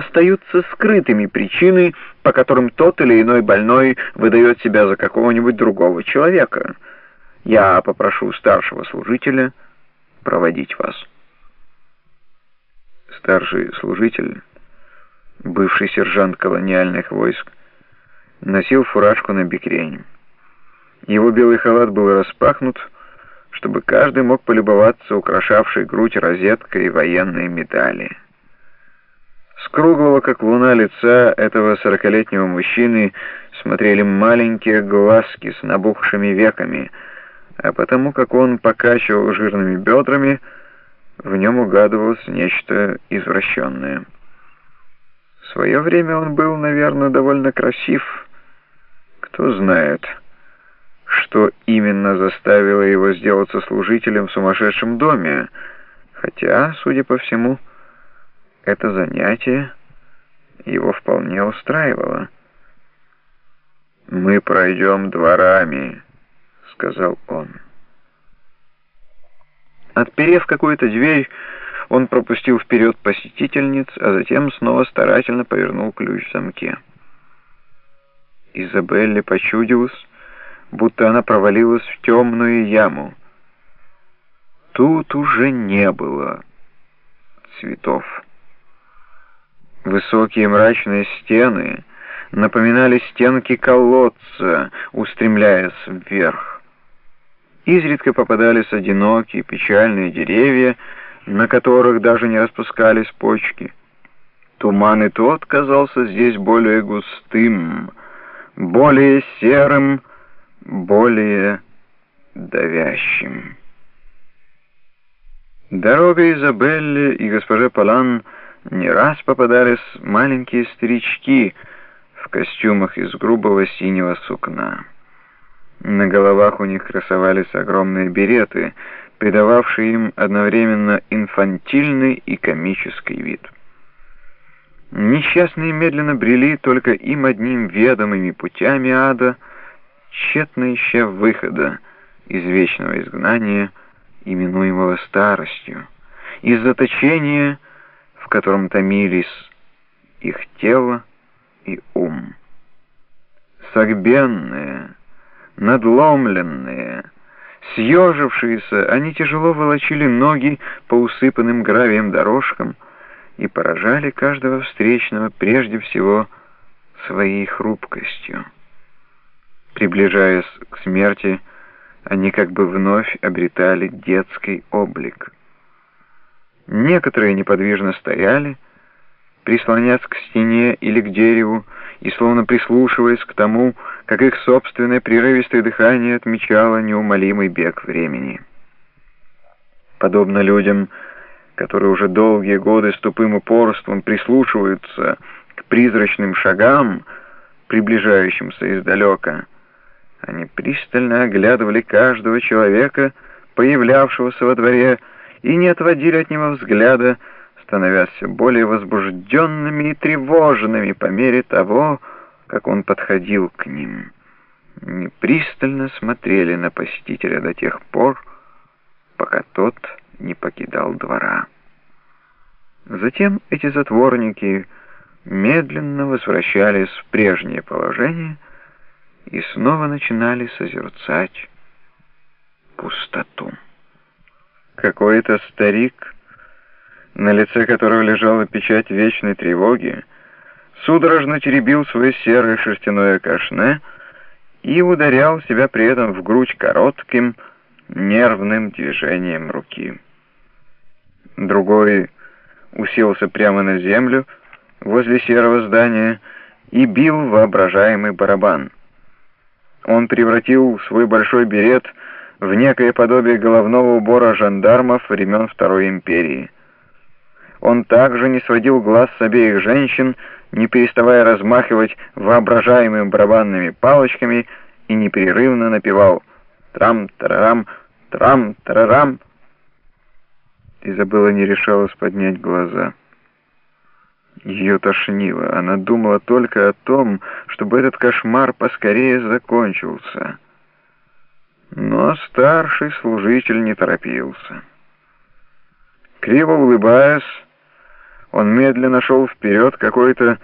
остаются скрытыми причины, по которым тот или иной больной выдает себя за какого-нибудь другого человека. Я попрошу старшего служителя проводить вас. Старший служитель, бывший сержант колониальных войск, носил фуражку на бикрень. Его белый халат был распахнут, чтобы каждый мог полюбоваться украшавшей грудь розеткой военной медали. Круглого, как луна, лица этого сорокалетнего мужчины смотрели маленькие глазки с набухшими веками, а потому как он покачивал жирными бедрами, в нем угадывалось нечто извращенное. В свое время он был, наверное, довольно красив. Кто знает, что именно заставило его сделаться служителем в сумасшедшем доме, хотя, судя по всему, это занятие его вполне устраивало. «Мы пройдем дворами», — сказал он. Отперев какую-то дверь, он пропустил вперед посетительниц, а затем снова старательно повернул ключ в замке. Изабелле почудилось, будто она провалилась в темную яму. Тут уже не было цветов. Высокие мрачные стены напоминали стенки колодца, устремляясь вверх. Изредка попадались одинокие печальные деревья, на которых даже не распускались почки. Туман и тот казался здесь более густым, более серым, более давящим. Дорога Изабелле и госпоже Палан — не раз попадались маленькие старички в костюмах из грубого синего сукна. На головах у них красовались огромные береты, придававшие им одновременно инфантильный и комический вид. Несчастные медленно брели только им одним ведомыми путями ада, тщетно ища выхода из вечного изгнания, именуемого старостью, из заточения — котором томились их тело и ум. Согбенные, надломленные, съежившиеся, они тяжело волочили ноги по усыпанным гравием дорожкам и поражали каждого встречного прежде всего своей хрупкостью. Приближаясь к смерти, они как бы вновь обретали детский облик. Некоторые неподвижно стояли, прислонясь к стене или к дереву, и словно прислушиваясь к тому, как их собственное прерывистое дыхание отмечало неумолимый бег времени. Подобно людям, которые уже долгие годы с тупым упорством прислушиваются к призрачным шагам, приближающимся издалека, они пристально оглядывали каждого человека, появлявшегося во дворе, и не отводили от него взгляда, становясь все более возбужденными и тревожными по мере того, как он подходил к ним. Не пристально смотрели на посетителя до тех пор, пока тот не покидал двора. Затем эти затворники медленно возвращались в прежнее положение и снова начинали созерцать пустоту. Какой-то старик, на лице которого лежала печать вечной тревоги, судорожно теребил свое серое шерстяное кашне и ударял себя при этом в грудь коротким, нервным движением руки. Другой уселся прямо на землю возле серого здания и бил воображаемый барабан. Он превратил свой большой берет в некое подобие головного убора жандармов времен Второй империи. Он также не сводил глаз с обеих женщин, не переставая размахивать воображаемыми барабанными палочками и непрерывно напевал «Трам-тарарам, трам-тарарам». Изабелла не решалась поднять глаза. Ее тошнило. Она думала только о том, чтобы этот кошмар поскорее закончился. Но старший служитель не торопился. Криво улыбаясь, Он медленно шел вперед какой-то